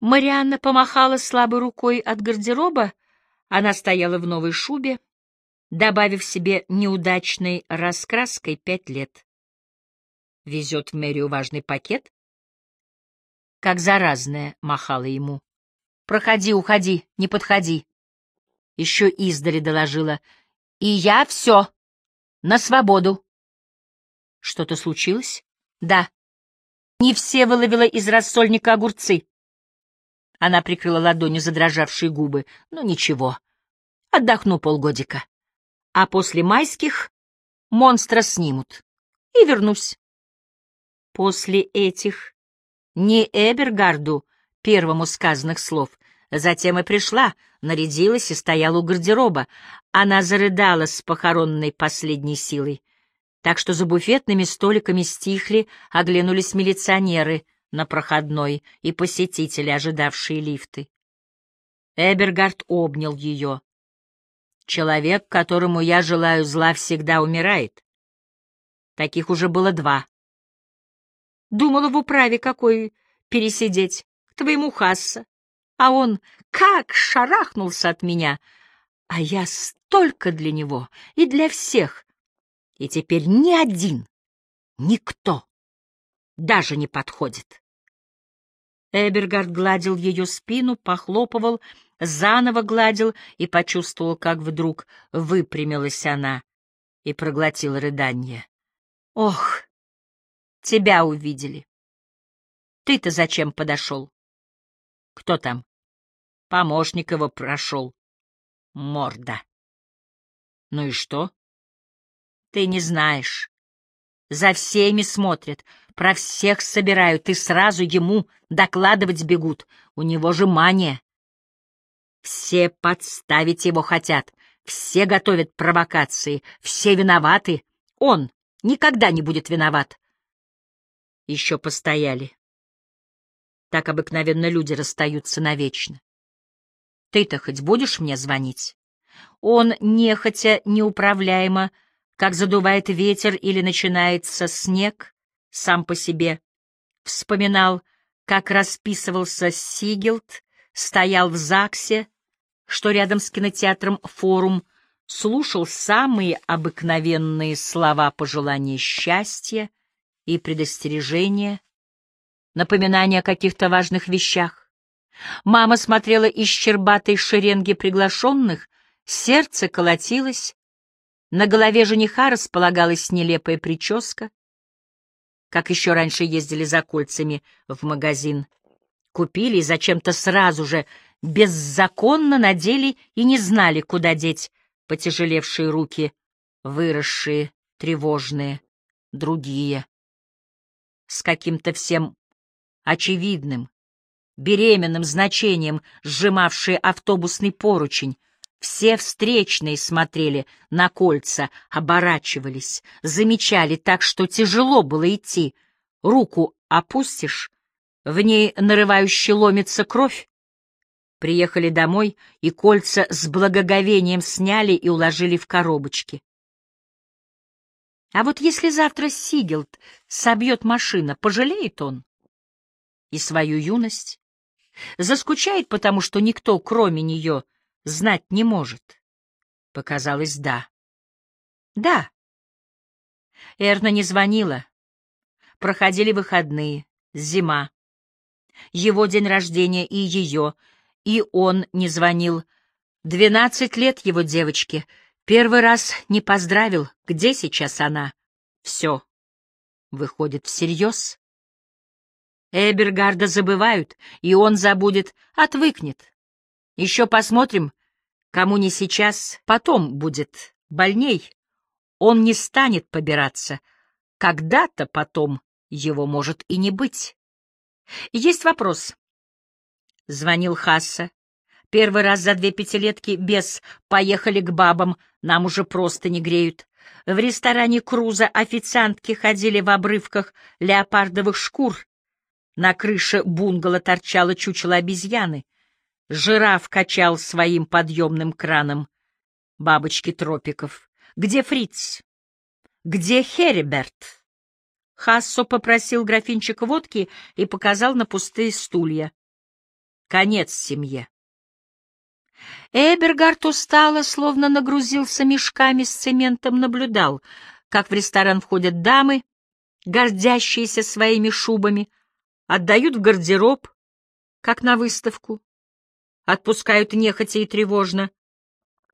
Марианна помахала слабой рукой от гардероба, она стояла в новой шубе, добавив себе неудачной раскраской пять лет. Везет в мэрию важный пакет? Как заразная махала ему. «Проходи, уходи, не подходи!» Еще издали доложила. «И я все! На свободу!» «Что-то случилось?» «Да. Не все выловила из рассольника огурцы». Она прикрыла ладонью задрожавшие губы. «Ну, ничего. Отдохну полгодика. А после майских монстра снимут. И вернусь». После этих не Эбергарду первому сказанных слов. Затем и пришла, нарядилась и стояла у гардероба. Она зарыдала с похоронной последней силой. Так что за буфетными столиками стихли, оглянулись милиционеры на проходной и посетители, ожидавшие лифты. Эбергард обнял ее. «Человек, которому я желаю зла, всегда умирает. Таких уже было два. Думала в управе какой пересидеть, к твоему Хасса. А он как шарахнулся от меня, а я столько для него и для всех. И теперь ни один, никто даже не подходит. Эбергард гладил ее спину, похлопывал, заново гладил и почувствовал, как вдруг выпрямилась она и проглотила рыдание. Ох, Тебя увидели. Ты-то зачем подошел? Кто там? Помощник его прошел. Морда. Ну и что? Ты не знаешь. За всеми смотрят, про всех собирают, и сразу ему докладывать бегут. У него же мания. Все подставить его хотят, все готовят провокации, все виноваты. Он никогда не будет виноват еще постояли. Так обыкновенно люди расстаются навечно. Ты-то хоть будешь мне звонить? Он, нехотя, неуправляемо, как задувает ветер или начинается снег, сам по себе, вспоминал, как расписывался Сигелд, стоял в ЗАГСе, что рядом с кинотеатром «Форум», слушал самые обыкновенные слова пожелания счастья, и предостережения, напоминания о каких-то важных вещах. Мама смотрела из щербатой шеренги приглашенных, сердце колотилось, на голове жениха располагалась нелепая прическа, как еще раньше ездили за кольцами в магазин. Купили и зачем-то сразу же беззаконно надели и не знали, куда деть потяжелевшие руки, выросшие, тревожные, другие с каким-то всем очевидным, беременным значением, сжимавшие автобусный поручень. Все встречные смотрели на кольца, оборачивались, замечали так, что тяжело было идти. Руку опустишь, в ней нарывающе ломится кровь. Приехали домой, и кольца с благоговением сняли и уложили в коробочки. А вот если завтра Сигелд собьет машина, пожалеет он? И свою юность? Заскучает, потому что никто, кроме нее, знать не может? Показалось, да. Да. Эрна не звонила. Проходили выходные, зима. Его день рождения и ее, и он не звонил. Двенадцать лет его девочке — Первый раз не поздравил. Где сейчас она? Все. Выходит, всерьез? Эбергарда забывают, и он забудет, отвыкнет. Еще посмотрим, кому не сейчас, потом будет больней. Он не станет побираться. Когда-то потом его может и не быть. Есть вопрос. Звонил Хасса. Первый раз за две пятилетки без «поехали к бабам», нам уже просто не греют. В ресторане Круза официантки ходили в обрывках леопардовых шкур. На крыше бунгало торчало чучело обезьяны. Жираф качал своим подъемным краном. Бабочки тропиков. Где Фриц? Где Хериберт? Хассо попросил графинчик водки и показал на пустые стулья. Конец семье. Эбергард устало, словно нагрузился мешками с цементом, наблюдал, как в ресторан входят дамы, гордящиеся своими шубами, отдают в гардероб, как на выставку, отпускают нехотя и тревожно,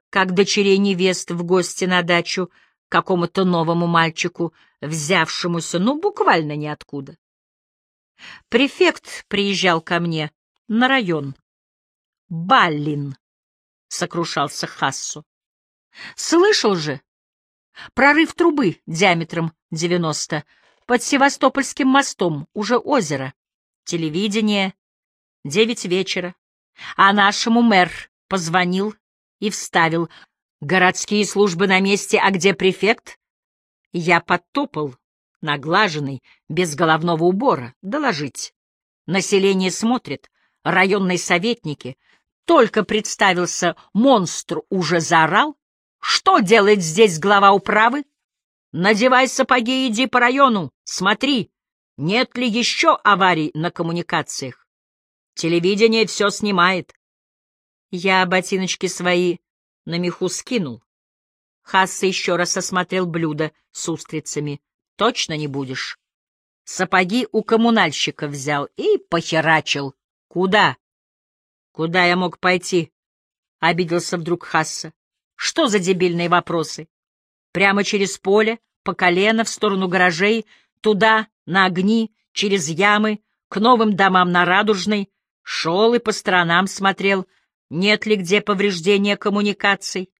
как дочерей невест в гости на дачу какому-то новому мальчику, взявшемуся, ну, буквально ниоткуда. Префект приезжал ко мне на район. Баллин, — сокрушался Хассу. Слышал же? Прорыв трубы диаметром 90 под Севастопольским мостом, уже озеро. Телевидение. Девять вечера. А нашему мэр позвонил и вставил. Городские службы на месте, а где префект? Я подтопал, наглаженный, без головного убора, доложить. Население смотрит, районные советники. Только представился монстр, уже заорал. Что делает здесь глава управы? Надевай сапоги иди по району, смотри, нет ли еще аварий на коммуникациях. Телевидение все снимает. Я ботиночки свои на меху скинул. Хасса еще раз осмотрел блюдо с устрицами. Точно не будешь? Сапоги у коммунальщика взял и похерачил. Куда? Куда я мог пойти? Обиделся вдруг Хасса. Что за дебильные вопросы? Прямо через поле, по колено, в сторону гаражей, туда, на огни, через ямы, к новым домам на Радужной, шел и по сторонам смотрел, нет ли где повреждения коммуникаций.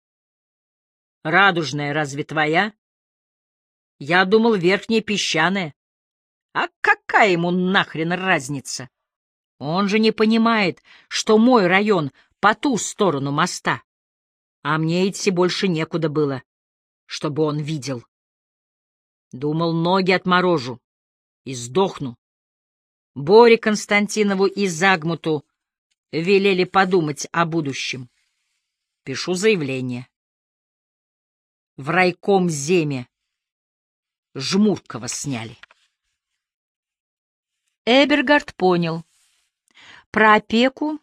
Радужная разве твоя? Я думал, верхняя песчаная. А какая ему нахрен разница? Он же не понимает, что мой район по ту сторону моста. А мне идти больше некуда было, чтобы он видел. Думал, ноги отморожу и сдохну. Боре Константинову и Загмуту велели подумать о будущем. Пишу заявление. В райком Земе Жмуркова сняли. Эбергард понял. Про опеку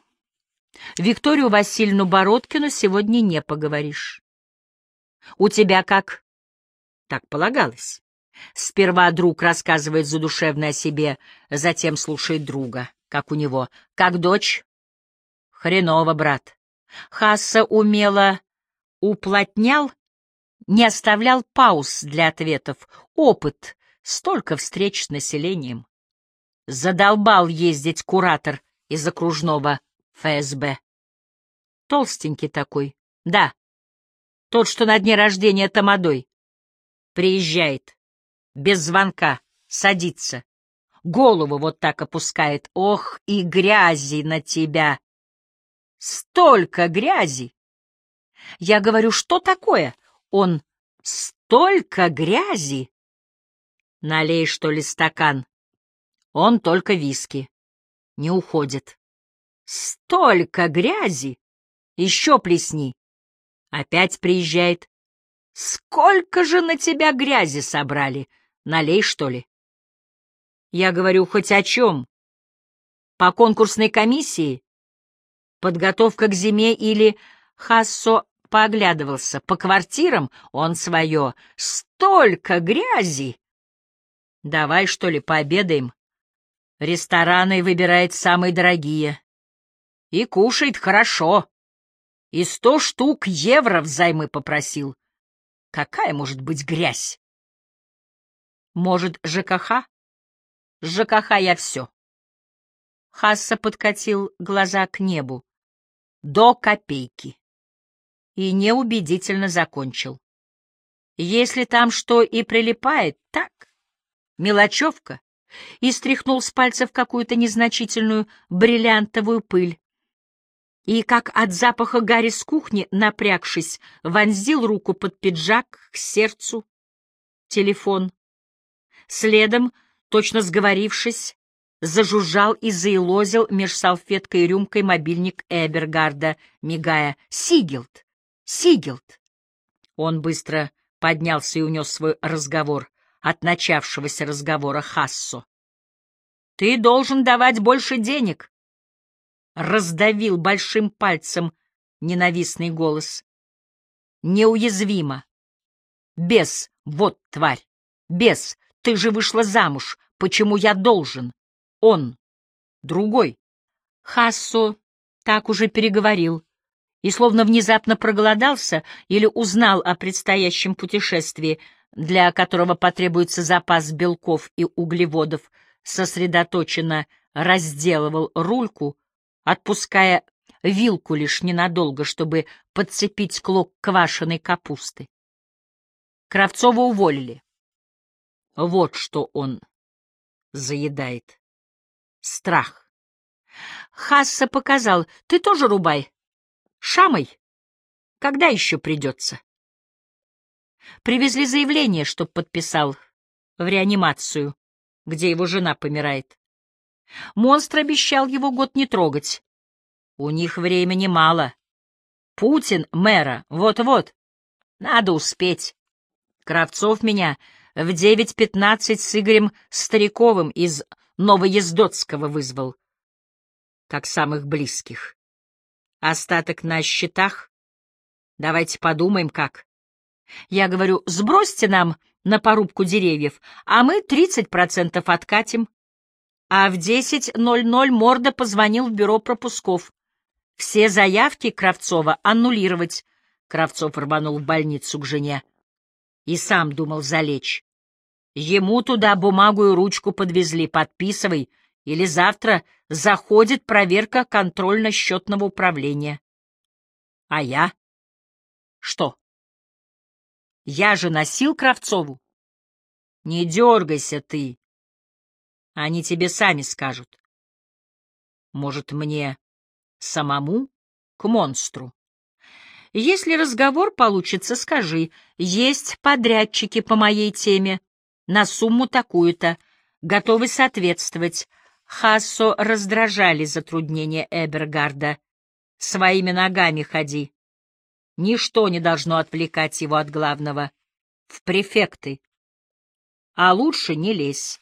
Викторию Васильевну Бородкину сегодня не поговоришь. У тебя как? Так полагалось. Сперва друг рассказывает задушевно о себе, затем слушает друга, как у него. Как дочь? Хреново, брат. Хасса умело уплотнял, не оставлял пауз для ответов. Опыт, столько встреч с населением. Задолбал ездить куратор из окружного ФСБ. Толстенький такой. Да. Тот, что на дне рождения Тамадой. Приезжает. Без звонка. Садится. Голову вот так опускает. Ох, и грязи на тебя. Столько грязи. Я говорю, что такое? Он столько грязи. Налей, что ли, стакан. Он только виски. Не уходит. Столько грязи! Еще плесни. Опять приезжает. Сколько же на тебя грязи собрали? Налей, что ли? Я говорю, хоть о чем? По конкурсной комиссии? Подготовка к зиме или Хассо пооглядывался. По квартирам он свое. Столько грязи! Давай, что ли, пообедаем? Рестораны выбирает самые дорогие. И кушает хорошо. И сто штук евро взаймы попросил. Какая может быть грязь? Может, ЖКХ? ЖКХ я все. Хасса подкатил глаза к небу. До копейки. И неубедительно закончил. Если там что и прилипает, так, мелочевка, и стряхнул с пальцев какую-то незначительную бриллиантовую пыль. И, как от запаха Гарри с кухни, напрягшись, вонзил руку под пиджак к сердцу. Телефон. Следом, точно сговорившись, зажужжал и заилозил меж салфеткой и рюмкой мобильник Эбергарда, мигая. «Сигелд! Сигелд!» Он быстро поднялся и унес свой разговор от начавшегося разговора Хассо. «Ты должен давать больше денег. раздавил большим пальцем ненавистный голос. Неуязвимо. Бес, вот тварь. Бес, ты же вышла замуж. Почему я должен? Он. Другой. Хассо так уже переговорил и словно внезапно проголодался или узнал о предстоящем путешествии, для которого потребуется запас белков и углеводов, сосредоточенно разделывал рульку, отпуская вилку лишь ненадолго, чтобы подцепить клок квашеной капусты. Кравцова уволили. Вот что он заедает. Страх. Хасса показал. Ты тоже рубай. Шамой. Когда еще придется? Привезли заявление, чтоб подписал в реанимацию, где его жена помирает. Монстр обещал его год не трогать. У них времени мало. Путин, мэра, вот-вот. Надо успеть. Кравцов меня в девять пятнадцать с Игорем Стариковым из Новоездотского вызвал, как самых близких. Остаток на счетах? Давайте подумаем, как. Я говорю, сбросьте нам на порубку деревьев, а мы тридцать процентов откатим. А в десять ноль ноль Морда позвонил в бюро пропусков. Все заявки Кравцова аннулировать. Кравцов рванул в больницу к жене. И сам думал залечь. Ему туда бумагу и ручку подвезли, подписывай, или завтра заходит проверка контрольно-счетного управления. А я? Что? Я же носил Кравцову. Не дергайся ты. Они тебе сами скажут. Может, мне самому к монстру? Если разговор получится, скажи, есть подрядчики по моей теме, на сумму такую-то, готовы соответствовать. Хассо раздражали затруднения Эбергарда. Своими ногами ходи. Ничто не должно отвлекать его от главного. В префекты. А лучше не лезь.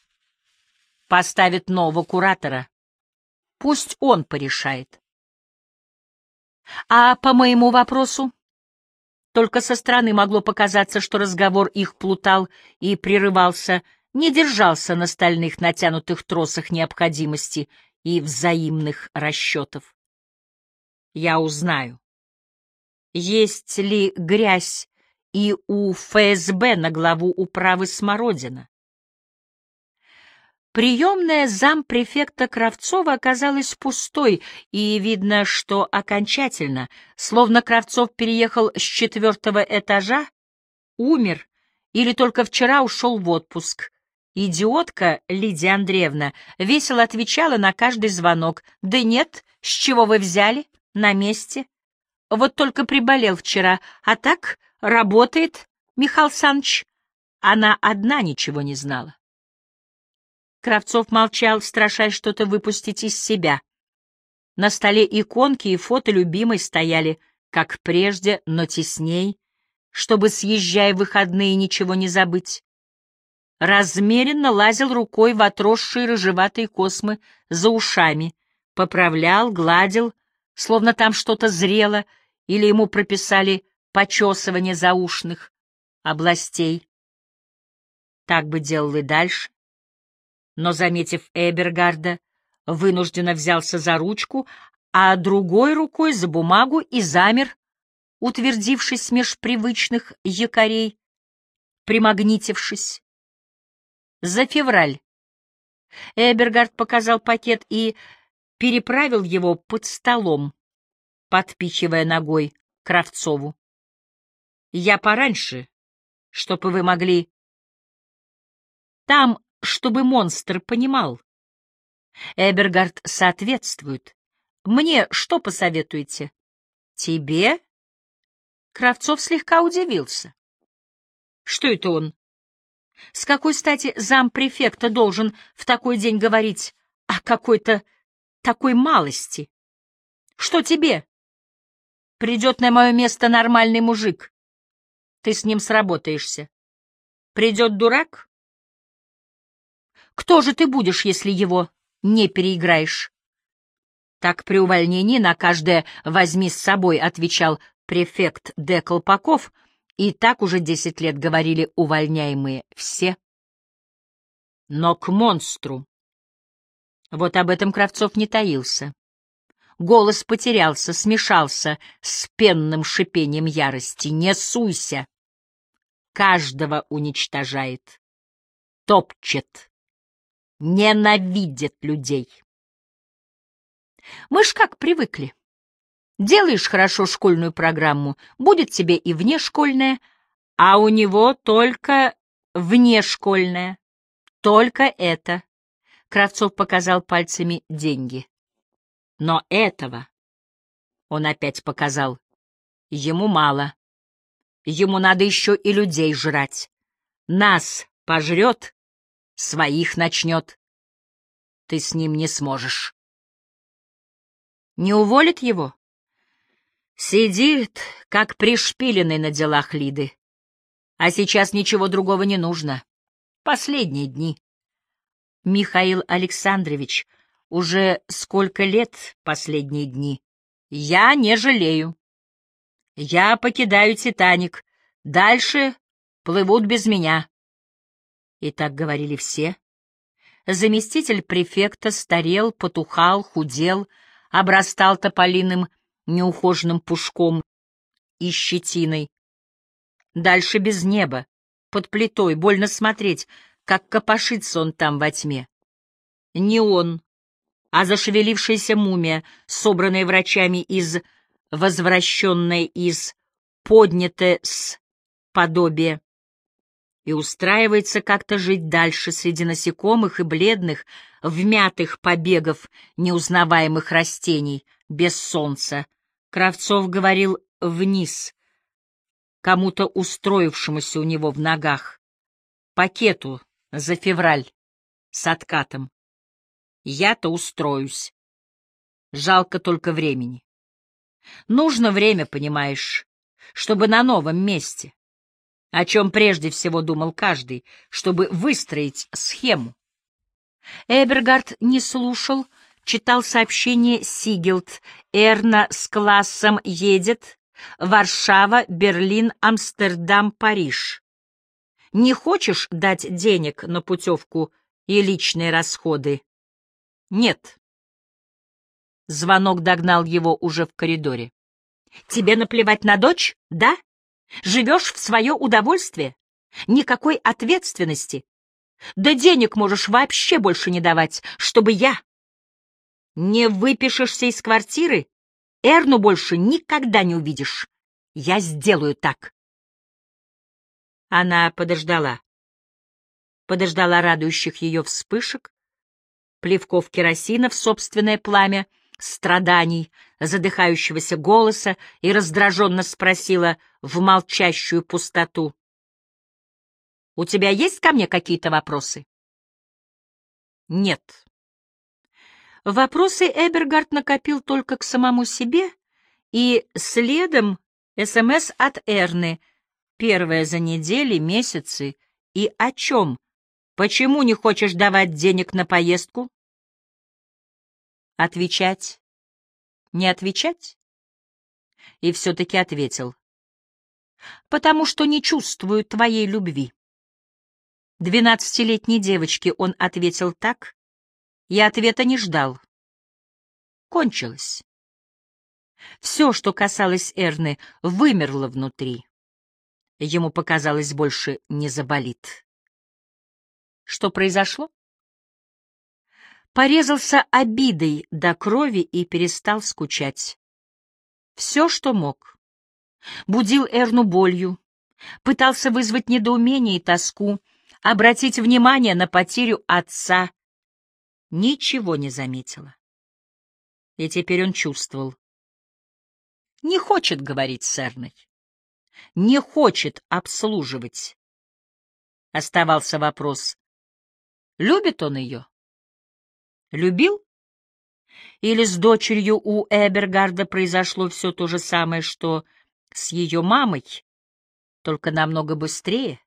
Поставит нового куратора. Пусть он порешает. А по моему вопросу? Только со стороны могло показаться, что разговор их плутал и прерывался, не держался на стальных натянутых тросах необходимости и взаимных расчетов. Я узнаю, есть ли грязь и у ФСБ на главу управы Смородина. Приемная зампрефекта Кравцова оказалась пустой, и видно, что окончательно, словно Кравцов переехал с четвертого этажа, умер или только вчера ушел в отпуск. Идиотка Лидия Андреевна весело отвечала на каждый звонок. «Да нет, с чего вы взяли? На месте. Вот только приболел вчера, а так работает, Михаил Саныч». Она одна ничего не знала. Кравцов молчал, страшась что-то выпустить из себя. На столе иконки и фото любимой стояли, как прежде, но тесней, чтобы, съезжая в выходные, ничего не забыть. Размеренно лазил рукой в отросшие рыжеватые космы за ушами, поправлял, гладил, словно там что-то зрело, или ему прописали почесывание заушных областей. Так бы делал и дальше но, заметив Эбергарда, вынужденно взялся за ручку, а другой рукой за бумагу и замер, утвердившись меж привычных якорей, примагнитившись. За февраль. Эбергард показал пакет и переправил его под столом, подпихивая ногой Кравцову. Я пораньше, чтобы вы могли... Там чтобы монстр понимал. Эбергард соответствует. Мне что посоветуете? Тебе? Кравцов слегка удивился. Что это он? С какой стати зампрефекта должен в такой день говорить о какой-то такой малости? Что тебе? Придет на мое место нормальный мужик. Ты с ним сработаешься. Придет дурак? Кто же ты будешь, если его не переиграешь? Так при увольнении на каждое «возьми с собой», — отвечал префект Д. Колпаков, и так уже десять лет говорили увольняемые все. Но к монстру. Вот об этом Кравцов не таился. Голос потерялся, смешался с пенным шипением ярости. «Не суйся!» Каждого уничтожает, топчет, ненавидит людей. Мы ж как привыкли. Делаешь хорошо школьную программу, будет тебе и внешкольная, а у него только внешкольная. Только это. Кравцов показал пальцами деньги. Но этого, он опять показал, ему мало. Ему надо еще и людей жрать. Нас пожрет, своих начнет. Ты с ним не сможешь. Не уволит его? Сидит, как пришпиленный на делах Лиды. А сейчас ничего другого не нужно. Последние дни. Михаил Александрович, уже сколько лет последние дни? Я не жалею. Я покидаю «Титаник». Дальше плывут без меня. И так говорили все. Заместитель префекта старел, потухал, худел, обрастал тополиным неухоженным пушком и щетиной. Дальше без неба, под плитой, больно смотреть, как копошится он там во тьме. Не он, а зашевелившаяся мумия, собранная врачами из возвращенное из поднятое с подобия, и устраивается как-то жить дальше среди насекомых и бледных, вмятых побегов неузнаваемых растений, без солнца. Кравцов говорил вниз, кому-то устроившемуся у него в ногах, пакету за февраль с откатом. Я-то устроюсь. Жалко только времени. Нужно время, понимаешь, чтобы на новом месте, о чем прежде всего думал каждый, чтобы выстроить схему. Эбергард не слушал, читал сообщение Сигелд. Эрна с классом едет. Варшава, Берлин, Амстердам, Париж. Не хочешь дать денег на путевку и личные расходы? Нет. Звонок догнал его уже в коридоре. «Тебе наплевать на дочь, да? Живешь в свое удовольствие? Никакой ответственности. Да денег можешь вообще больше не давать, чтобы я... Не выпишешься из квартиры, Эрну больше никогда не увидишь. Я сделаю так». Она подождала. Подождала радующих ее вспышек, плевков керосина в собственное пламя — страданий, задыхающегося голоса и раздраженно спросила в молчащую пустоту. «У тебя есть ко мне какие-то вопросы?» «Нет». Вопросы Эбергард накопил только к самому себе, и следом СМС от Эрны, первая за недели, месяцы, и о чем? Почему не хочешь давать денег на поездку? Отвечать? Не отвечать? И все-таки ответил. Потому что не чувствую твоей любви. Двенадцатилетней девочке он ответил так, я ответа не ждал. Кончилось. Все, что касалось Эрны, вымерло внутри. Ему показалось, больше не заболит. Что произошло? Порезался обидой до крови и перестал скучать. Все, что мог. Будил Эрну болью, пытался вызвать недоумение и тоску, обратить внимание на потерю отца. Ничего не заметила. И теперь он чувствовал. Не хочет говорить с Эрной. Не хочет обслуживать. Оставался вопрос, любит он ее? Любил? Или с дочерью у Эбергарда произошло все то же самое, что с ее мамой, только намного быстрее?